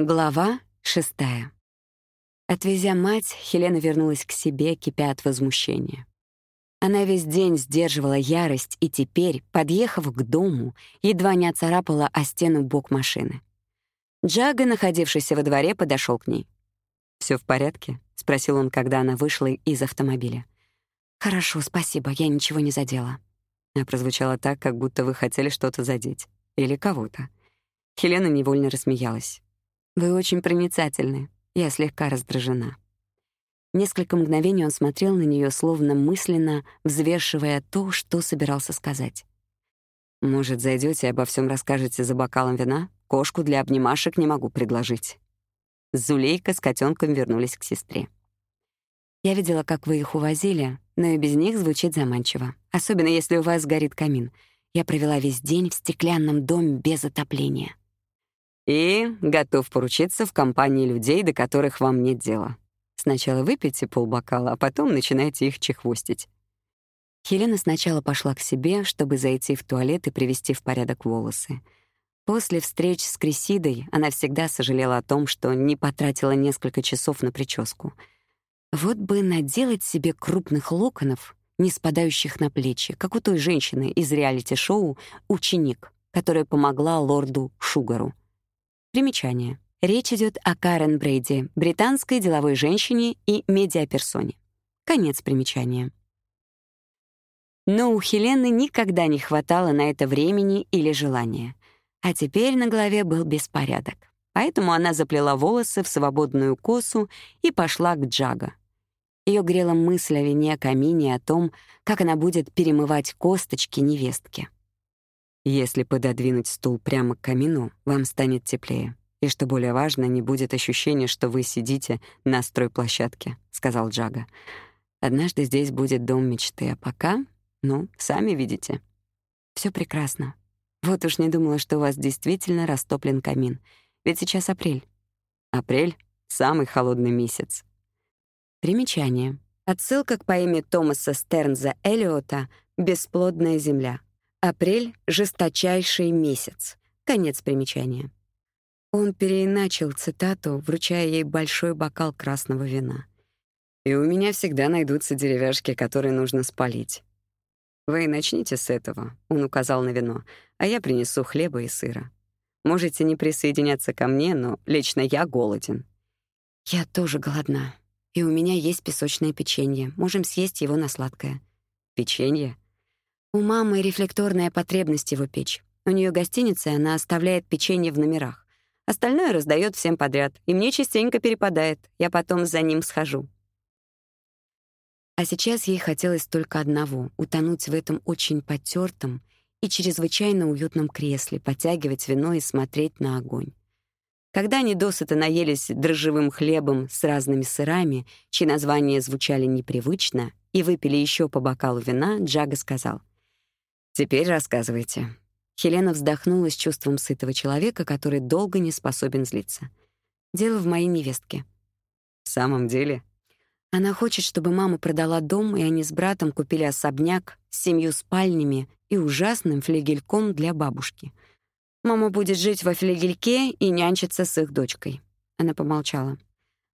Глава шестая. Отвезя мать, Хелена вернулась к себе, кипя от возмущения. Она весь день сдерживала ярость и теперь, подъехав к дому, едва не оцарапала о стену бок машины. Джага, находившийся во дворе, подошел к ней. Все в порядке?» — спросил он, когда она вышла из автомобиля. «Хорошо, спасибо, я ничего не задела». А прозвучало так, как будто вы хотели что-то задеть. Или кого-то. Хелена невольно рассмеялась. «Вы очень проницательны. Я слегка раздражена». Несколько мгновений он смотрел на нее, словно мысленно взвешивая то, что собирался сказать. «Может, зайдете и обо всем расскажете за бокалом вина? Кошку для обнимашек не могу предложить». Зулейка с котенком вернулись к сестре. «Я видела, как вы их увозили, но и без них звучит заманчиво, особенно если у вас горит камин. Я провела весь день в стеклянном доме без отопления». И готов поручиться в компании людей, до которых вам нет дела. Сначала выпейте полбокала, а потом начинайте их чехвостить. Хелена сначала пошла к себе, чтобы зайти в туалет и привести в порядок волосы. После встреч с Крисидой она всегда сожалела о том, что не потратила несколько часов на прическу. Вот бы наделать себе крупных локонов, не спадающих на плечи, как у той женщины из реалити-шоу «Ученик», которая помогла лорду Шугару. Примечание. Речь идет о Карен Брейди, британской деловой женщине и медиаперсоне. Конец примечания. Но у Хелены никогда не хватало на это времени или желания. А теперь на голове был беспорядок. Поэтому она заплела волосы в свободную косу и пошла к Джага. Ее грела мысль о вине камине о том, как она будет перемывать косточки невестки. Если пододвинуть стул прямо к камину, вам станет теплее. И что более важно, не будет ощущения, что вы сидите на стройплощадке, сказал Джага. Однажды здесь будет дом мечты, а пока, ну, сами видите. Все прекрасно. Вот уж не думала, что у вас действительно растоплен камин. Ведь сейчас апрель. Апрель — самый холодный месяц. Примечание. Отсылка к поэме Томаса Стернза Эллиота «Бесплодная земля». Апрель — жесточайший месяц. Конец примечания. Он переиначил цитату, вручая ей большой бокал красного вина. «И у меня всегда найдутся деревяшки, которые нужно спалить. Вы начните с этого», — он указал на вино, «а я принесу хлеба и сыра. Можете не присоединяться ко мне, но лично я голоден». «Я тоже голодна. И у меня есть песочное печенье. Можем съесть его на сладкое». «Печенье?» У мамы рефлекторная потребность его печь. У нее гостиница, и она оставляет печенье в номерах. Остальное раздает всем подряд, и мне частенько перепадает. Я потом за ним схожу. А сейчас ей хотелось только одного — утонуть в этом очень потертом и чрезвычайно уютном кресле, потягивать вино и смотреть на огонь. Когда они досыта наелись дрожжевым хлебом с разными сырами, чьи названия звучали непривычно, и выпили еще по бокалу вина, Джага сказал, Теперь рассказывайте». Хелена вздохнула с чувством сытого человека, который долго не способен злиться. «Дело в моей невестке». «В самом деле?» Она хочет, чтобы мама продала дом, и они с братом купили особняк с семью спальнями и ужасным флигельком для бабушки. Мама будет жить во флигельке и нянчиться с их дочкой. Она помолчала.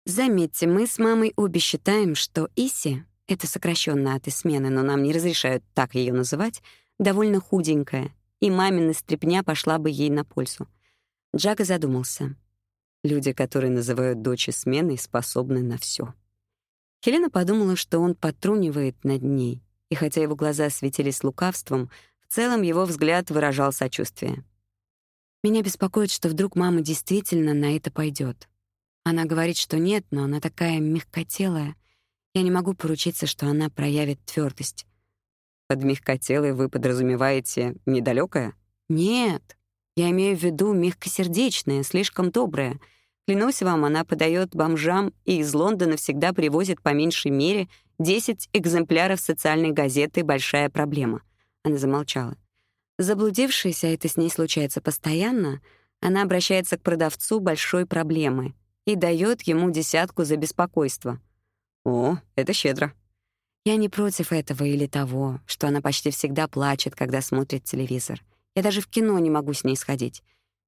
Заметьте, мы с мамой обе считаем, что Иси — это сокращенно от Исмены, но нам не разрешают так ее называть — довольно худенькая, и мамина стряпня пошла бы ей на пользу. Джага задумался. Люди, которые называют дочь сменой, способны на все. Хелена подумала, что он потрунивает над ней, и хотя его глаза светились лукавством, в целом его взгляд выражал сочувствие. Меня беспокоит, что вдруг мама действительно на это пойдет. Она говорит, что нет, но она такая мягкотелая. Я не могу поручиться, что она проявит твердость. Под мягкотелой вы подразумеваете недалекое? Нет, я имею в виду мягкосердечное, слишком доброе. Клянусь вам, она подает бомжам и из Лондона всегда привозит по меньшей мере 10 экземпляров социальной газеты «Большая проблема». Она замолчала. Заблудившаяся, это с ней случается постоянно, она обращается к продавцу большой проблемы и дает ему десятку за беспокойство. О, это щедро. Я не против этого или того, что она почти всегда плачет, когда смотрит телевизор. Я даже в кино не могу с ней сходить.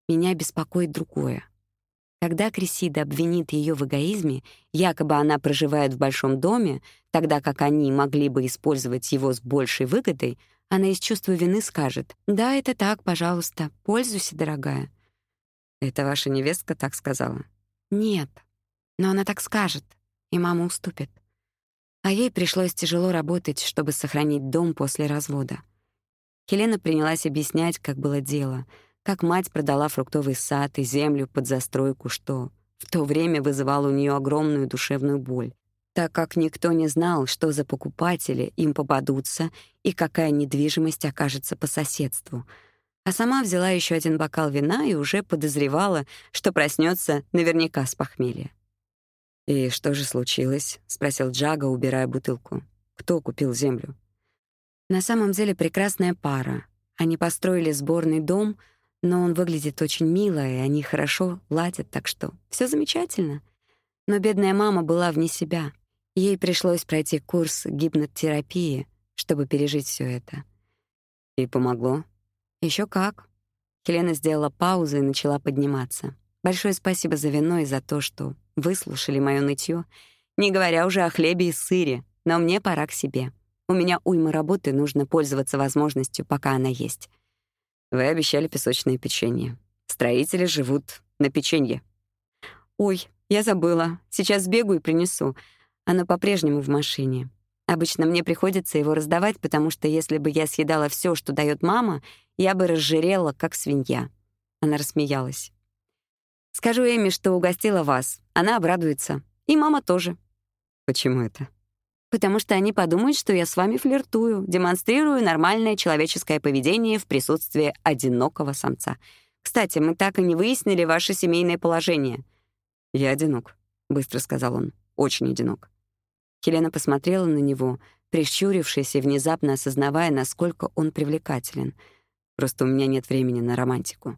Меня беспокоит другое. Когда Крисида обвинит ее в эгоизме, якобы она проживает в большом доме, тогда как они могли бы использовать его с большей выгодой, она из чувства вины скажет «Да, это так, пожалуйста, пользуйся, дорогая». «Это ваша невестка так сказала?» «Нет, но она так скажет, и мама уступит». А ей пришлось тяжело работать, чтобы сохранить дом после развода. Хелена принялась объяснять, как было дело — как мать продала фруктовый сад и землю под застройку, что в то время вызывало у нее огромную душевную боль, так как никто не знал, что за покупатели им попадутся и какая недвижимость окажется по соседству. А сама взяла еще один бокал вина и уже подозревала, что проснется наверняка с похмелья. «И что же случилось?» — спросил Джага, убирая бутылку. «Кто купил землю?» На самом деле прекрасная пара. Они построили сборный дом — но он выглядит очень мило, и они хорошо ладят, так что все замечательно. Но бедная мама была вне себя. Ей пришлось пройти курс гипнотерапии, чтобы пережить все это. И помогло? Еще как. Хелена сделала паузу и начала подниматься. Большое спасибо за вино и за то, что выслушали моё нытьё, не говоря уже о хлебе и сыре, но мне пора к себе. У меня уйма работы, нужно пользоваться возможностью, пока она есть. Вы обещали песочное печенье. Строители живут на печенье. Ой, я забыла. Сейчас сбегу и принесу. Оно по-прежнему в машине. Обычно мне приходится его раздавать, потому что если бы я съедала все, что дает мама, я бы разжирела, как свинья. Она рассмеялась. Скажу Эми, что угостила вас. Она обрадуется. И мама тоже. Почему это? потому что они подумают, что я с вами флиртую, демонстрирую нормальное человеческое поведение в присутствии одинокого самца. Кстати, мы так и не выяснили ваше семейное положение». «Я одинок», — быстро сказал он. «Очень одинок». Хелена посмотрела на него, прищурившись и внезапно осознавая, насколько он привлекателен. «Просто у меня нет времени на романтику».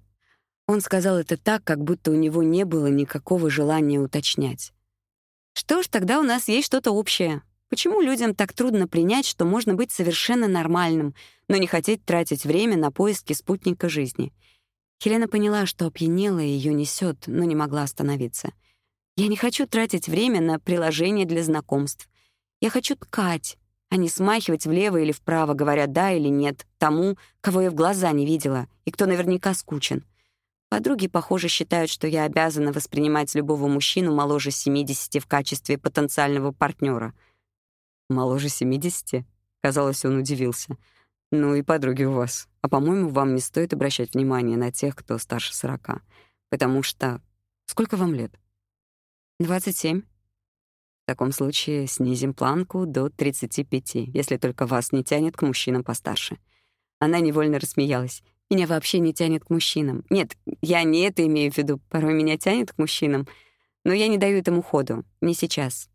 Он сказал это так, как будто у него не было никакого желания уточнять. «Что ж, тогда у нас есть что-то общее. Почему людям так трудно принять, что можно быть совершенно нормальным, но не хотеть тратить время на поиски спутника жизни? Хелена поняла, что опьянела и её несёт, но не могла остановиться. Я не хочу тратить время на приложения для знакомств. Я хочу ткать, а не смахивать влево или вправо, говоря «да» или «нет» тому, кого я в глаза не видела и кто наверняка скучен. Подруги, похоже, считают, что я обязана воспринимать любого мужчину моложе 70 в качестве потенциального партнера — Моложе 70? Казалось, он удивился. Ну и подруги у вас. А по-моему, вам не стоит обращать внимание на тех, кто старше 40. Потому что... Сколько вам лет? 27. В таком случае снизим планку до 35, если только вас не тянет к мужчинам постарше. Она невольно рассмеялась. Меня вообще не тянет к мужчинам. Нет, я не это имею в виду. Порой меня тянет к мужчинам. Но я не даю этому ходу. Не сейчас.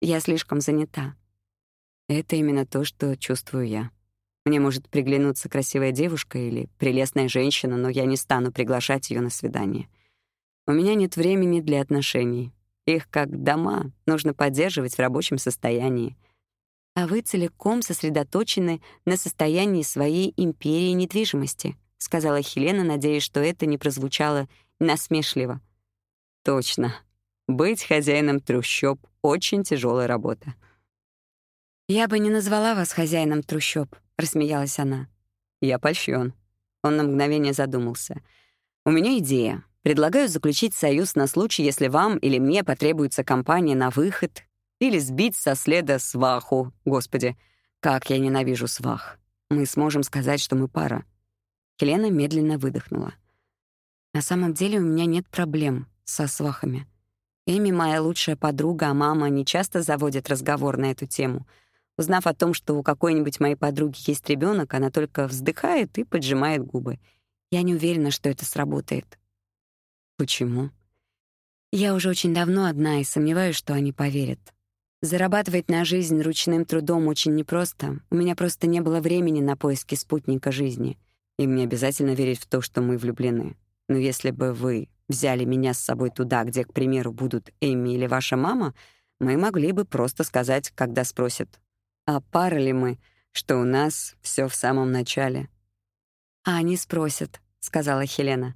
Я слишком занята. Это именно то, что чувствую я. Мне может приглянуться красивая девушка или прелестная женщина, но я не стану приглашать ее на свидание. У меня нет времени для отношений. Их, как дома, нужно поддерживать в рабочем состоянии. А вы целиком сосредоточены на состоянии своей империи недвижимости, сказала Хелена, надеясь, что это не прозвучало насмешливо. Точно. Быть хозяином трущоб — очень тяжелая работа. «Я бы не назвала вас хозяином трущоб», — рассмеялась она. «Я польщен. Он на мгновение задумался. «У меня идея. Предлагаю заключить союз на случай, если вам или мне потребуется компания на выход или сбить со следа сваху. Господи, как я ненавижу свах. Мы сможем сказать, что мы пара». Хелена медленно выдохнула. «На самом деле у меня нет проблем со свахами. Эми — моя лучшая подруга, а мама не часто заводит разговор на эту тему — Узнав о том, что у какой-нибудь моей подруги есть ребенок, она только вздыхает и поджимает губы. Я не уверена, что это сработает. Почему? Я уже очень давно одна и сомневаюсь, что они поверят. Зарабатывать на жизнь ручным трудом очень непросто. У меня просто не было времени на поиски спутника жизни. И мне обязательно верить в то, что мы влюблены. Но если бы вы взяли меня с собой туда, где, к примеру, будут Эми или ваша мама, мы могли бы просто сказать, когда спросят, а пара ли мы, что у нас все в самом начале? «А они спросят», — сказала Хелена.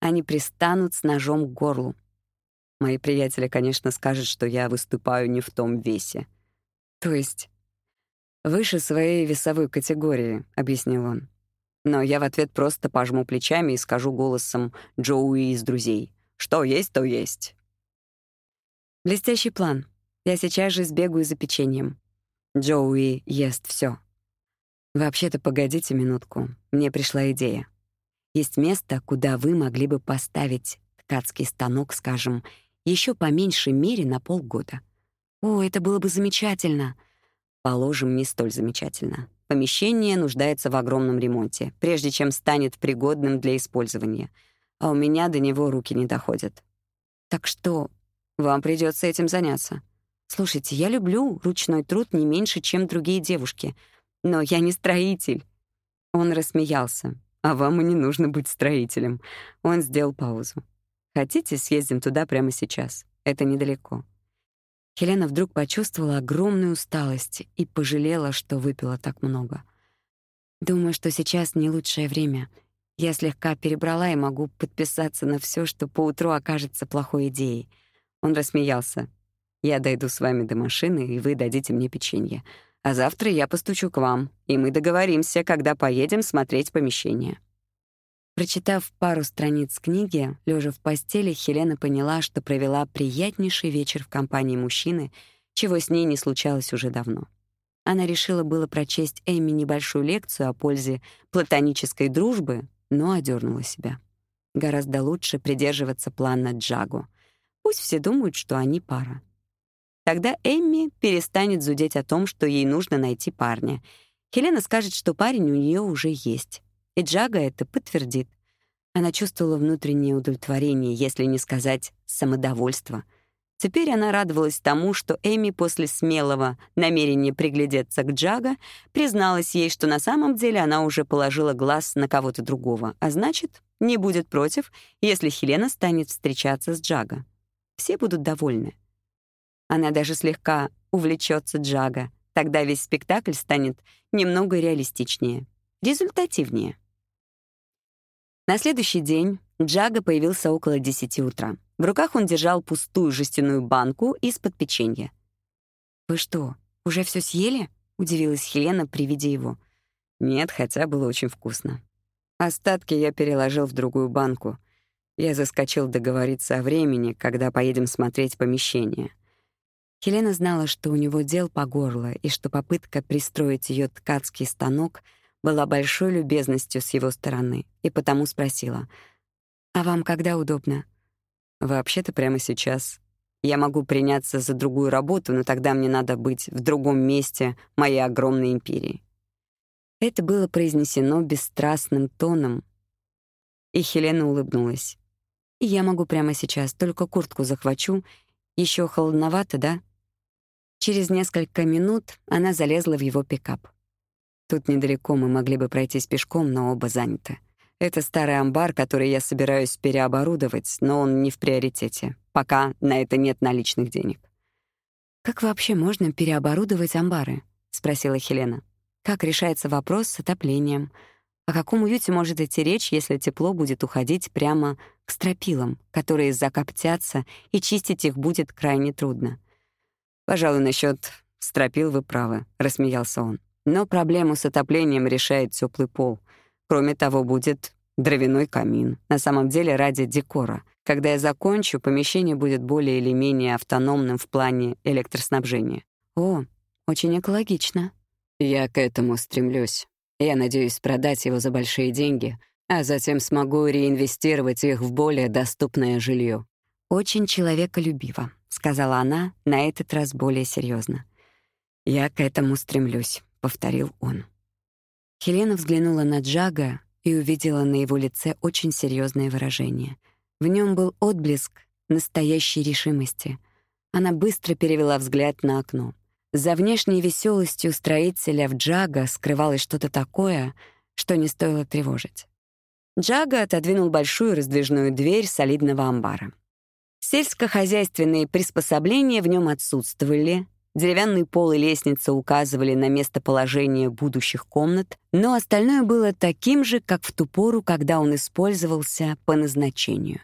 «Они пристанут с ножом к горлу». Мои приятели, конечно, скажут, что я выступаю не в том весе. То есть? Выше своей весовой категории, объяснил он. Но я в ответ просто пожму плечами и скажу голосом Джоуи из «Друзей». Что есть, то есть. Блестящий план. Я сейчас же сбегаю за печеньем. Джоуи ест все. Вообще-то, погодите минутку. Мне пришла идея. Есть место, куда вы могли бы поставить ткацкий станок, скажем, еще по меньшей мере на полгода. О, это было бы замечательно. Положим, не столь замечательно. Помещение нуждается в огромном ремонте, прежде чем станет пригодным для использования. А у меня до него руки не доходят. Так что, вам придется этим заняться. Слушайте, я люблю ручной труд не меньше, чем другие девушки, но я не строитель. Он рассмеялся. А вам и не нужно быть строителем. Он сделал паузу. Хотите, съездим туда прямо сейчас? Это недалеко. Хелена вдруг почувствовала огромную усталость и пожалела, что выпила так много. Думаю, что сейчас не лучшее время. Я слегка перебрала и могу подписаться на все, что поутру окажется плохой идеей. Он рассмеялся. Я дойду с вами до машины, и вы дадите мне печенье. А завтра я постучу к вам, и мы договоримся, когда поедем смотреть помещение. Прочитав пару страниц книги, лежа в постели, Хелена поняла, что провела приятнейший вечер в компании мужчины, чего с ней не случалось уже давно. Она решила было прочесть Эми небольшую лекцию о пользе платонической дружбы, но одернула себя. Гораздо лучше придерживаться плана Джагу. Пусть все думают, что они пара. Тогда Эмми перестанет зудеть о том, что ей нужно найти парня. Хелена скажет, что парень у нее уже есть. И Джага это подтвердит. Она чувствовала внутреннее удовлетворение, если не сказать самодовольство. Теперь она радовалась тому, что Эми после смелого намерения приглядеться к Джага призналась ей, что на самом деле она уже положила глаз на кого-то другого, а значит, не будет против, если Хелена станет встречаться с Джага. Все будут довольны. Она даже слегка увлечется Джага. Тогда весь спектакль станет немного реалистичнее, результативнее. На следующий день Джага появился около 10 утра. В руках он держал пустую жестяную банку из-под печенья. «Вы что, уже все съели?» — удивилась Хелена при виде его. «Нет, хотя было очень вкусно. Остатки я переложил в другую банку. Я заскочил договориться о времени, когда поедем смотреть помещение. Хелена знала, что у него дел по горло, и что попытка пристроить ее ткацкий станок была большой любезностью с его стороны, и потому спросила, «А вам когда удобно?» «Вообще-то прямо сейчас. Я могу приняться за другую работу, но тогда мне надо быть в другом месте моей огромной империи». Это было произнесено бесстрастным тоном, и Хелена улыбнулась. «Я могу прямо сейчас, только куртку захвачу. Еще холодновато, да?» Через несколько минут она залезла в его пикап. Тут недалеко мы могли бы пройтись пешком, но оба заняты. Это старый амбар, который я собираюсь переоборудовать, но он не в приоритете. Пока на это нет наличных денег. «Как вообще можно переоборудовать амбары?» — спросила Хелена. «Как решается вопрос с отоплением? О каком уюте может идти речь, если тепло будет уходить прямо к стропилам, которые закоптятся, и чистить их будет крайне трудно?» «Пожалуй, насчет стропил вы правы», — рассмеялся он. «Но проблему с отоплением решает теплый пол. Кроме того, будет дровяной камин. На самом деле ради декора. Когда я закончу, помещение будет более или менее автономным в плане электроснабжения». «О, очень экологично». «Я к этому стремлюсь. Я надеюсь продать его за большие деньги, а затем смогу реинвестировать их в более доступное жилье. «Очень человеколюбиво», — сказала она, на этот раз более серьезно. «Я к этому стремлюсь», — повторил он. Хелена взглянула на Джага и увидела на его лице очень серьезное выражение. В нем был отблеск настоящей решимости. Она быстро перевела взгляд на окно. За внешней веселостью строителя в Джага скрывалось что-то такое, что не стоило тревожить. Джага отодвинул большую раздвижную дверь солидного амбара. Сельскохозяйственные приспособления в нем отсутствовали, деревянный пол и лестница указывали на местоположение будущих комнат, но остальное было таким же, как в ту пору, когда он использовался по назначению.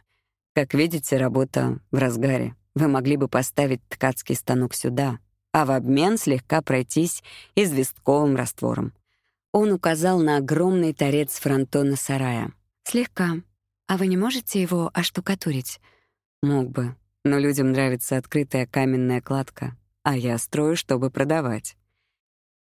Как видите, работа в разгаре. Вы могли бы поставить ткацкий станок сюда, а в обмен слегка пройтись известковым раствором. Он указал на огромный торец фронтона сарая. «Слегка. А вы не можете его оштукатурить?» «Мог бы, но людям нравится открытая каменная кладка, а я строю, чтобы продавать».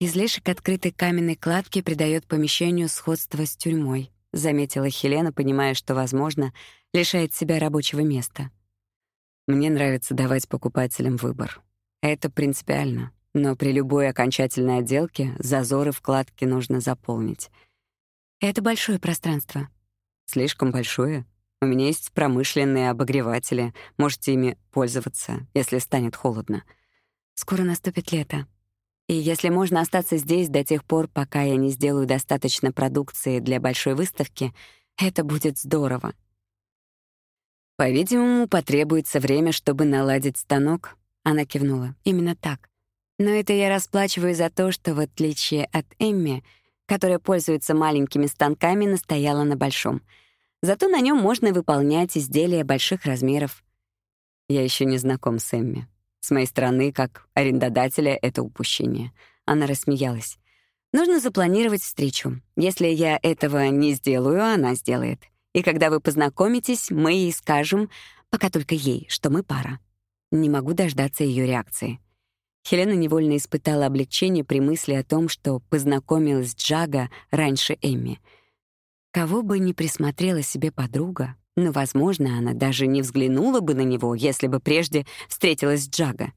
«Излишек открытой каменной кладки придает помещению сходство с тюрьмой», заметила Хелена, понимая, что, возможно, лишает себя рабочего места. «Мне нравится давать покупателям выбор. Это принципиально, но при любой окончательной отделке зазоры вкладки нужно заполнить. Это большое пространство. Слишком большое. У меня есть промышленные обогреватели, можете ими пользоваться, если станет холодно. Скоро наступит лето. И если можно остаться здесь до тех пор, пока я не сделаю достаточно продукции для большой выставки, это будет здорово. По-видимому, потребуется время, чтобы наладить станок, она кивнула. Именно так. Но это я расплачиваю за то, что в отличие от Эмми, которая пользуется маленькими станками, настояла на большом. Зато на нем можно выполнять изделия больших размеров. Я еще не знаком с Эмми. С моей стороны, как арендодателя, это упущение. Она рассмеялась. Нужно запланировать встречу. Если я этого не сделаю, она сделает. И когда вы познакомитесь, мы ей скажем, пока только ей, что мы пара. Не могу дождаться ее реакции. Хелена невольно испытала облегчение при мысли о том, что познакомилась с Джага раньше Эмми. Кого бы ни присмотрела себе подруга, но, возможно, она даже не взглянула бы на него, если бы прежде встретилась Джага.